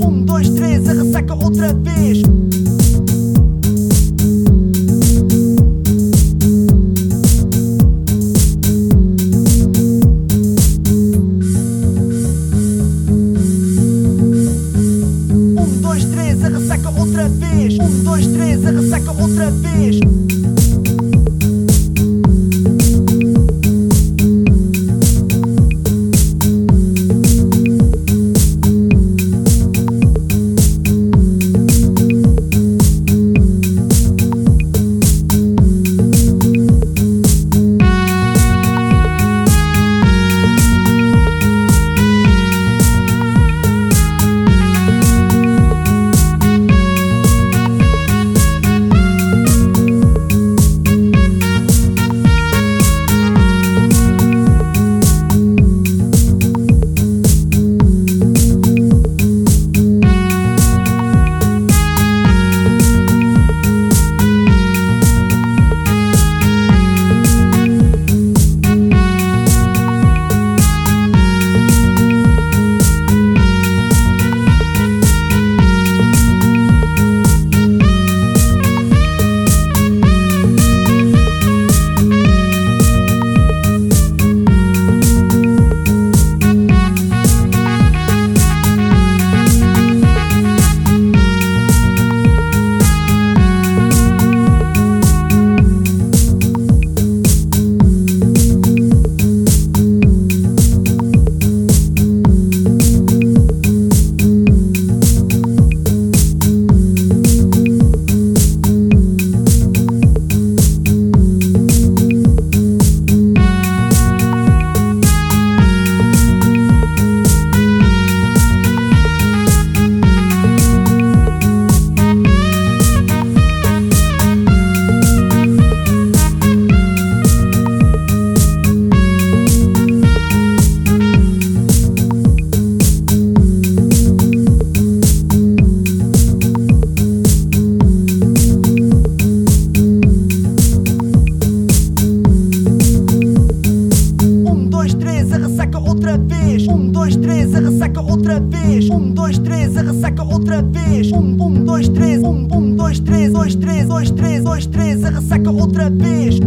dois, três, a ressaca outra vez. Um, dois, três, a ressaca outra vez. Um, dois, três, a ressaca outra vez. Ressaca outra vez. Um, dois, três, a ressaca outra vez. Um, um, dois, três, um, um, dois, três, dois, três, dois, três, dois, três, a ressaca outra vez.